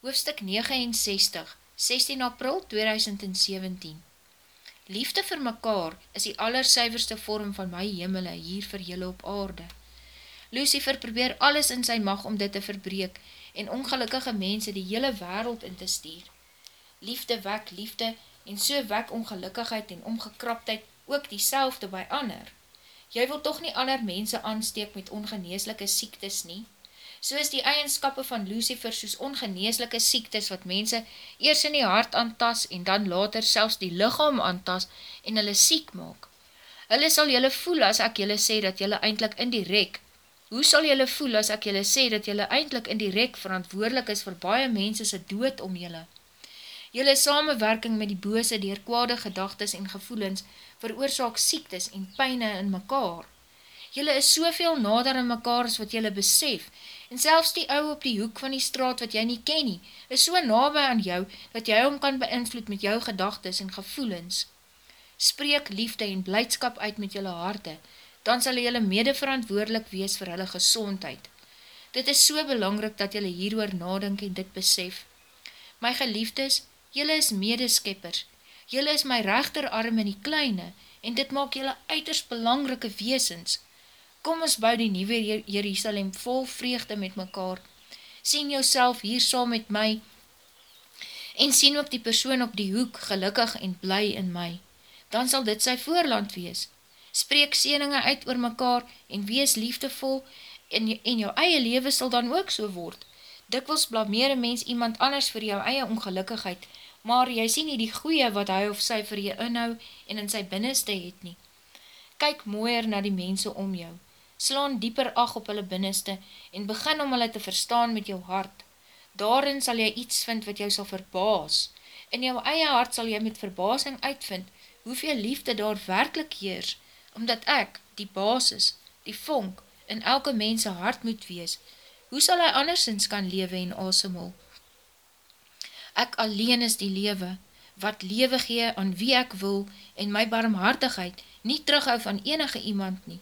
Hoofstuk 69, 16 april 2017 Liefde vir mekaar is die allersuiverste vorm van my hemele hier vir julle op aarde. Lucifer probeer alles in sy mag om dit te verbreek en ongelukkige mense die hele wereld in te stuur. Liefde wek liefde en so wek ongelukkigheid en omgekraptheid ook die selfde by ander. Jy wil toch nie ander mense aansteek met ongeneeslike siektes nie? So is die eigenskappe van Lucifer soos ongeneeslike siektes wat mense eers in die hart aantas en dan later selfs die lichaam aantas en hulle siek maak. Hulle sal julle voel as ek julle sê dat julle eindelijk indirect, hoe sal julle voel as ek julle sê dat julle eindelijk indirect verantwoordelik is vir baie mense se dood om julle? Julle samenwerking met die bose dier kwade gedagtes en gevoelens veroorzaak siektes en pijne in mekaar. Julle is soveel nader in mekaar as wat julle besef En selfs die ou op die hoek van die straat wat jy nie ken nie, is so nabij aan jou, dat jy hom kan beïnvloed met jou gedagtes en gevoelens. Spreek liefde en blijdskap uit met julle harte, dan sal julle mede verantwoordelik wees vir hulle gezondheid. Dit is so belangrik dat julle hieroor nadink en dit besef. My geliefdes, julle is medeskeppers, julle is my rechterarm in die kleine, en dit maak julle uiters belangrike weesens, kom ons bou die nieuwe Jerusalem vol vreugde met mekaar, sien jouself hier saam met my, en sien ook die persoon op die hoek gelukkig en bly in my, dan sal dit sy voorland wees. Spreek sieninge uit oor mekaar en wees liefdevol, en, en jou eie leven sal dan ook so word. Dikwils blameer een mens iemand anders vir jou eie ongelukkigheid, maar jy sien nie die goeie wat hy of sy vir jou inhou en in sy binneste het nie. Kyk mooier na die mense om jou slaan dieper ag op hulle binneste en begin om hulle te verstaan met jou hart. Daarin sal jy iets vind wat jou sal verbaas. In jou eie hart sal jy met verbasing uitvind hoeveel liefde daar werkelijk heers, omdat ek, die basis, die vonk, in elke mense hart moet wees. Hoe sal hy andersins kan lewe en asemhol? Ek alleen is die lewe, wat lewe gee aan wie ek wil en my barmhartigheid nie terughou van enige iemand nie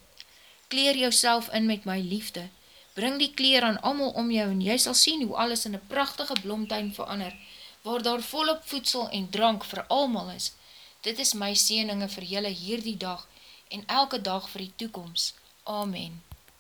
kleer jou in met my liefde, bring die kleer aan amal om jou en jy sal sien hoe alles in een prachtige blomtuin verander, waar daar volop voedsel en drank vir almal is. Dit is my sieninge vir julle hierdie dag en elke dag vir die toekomst. Amen.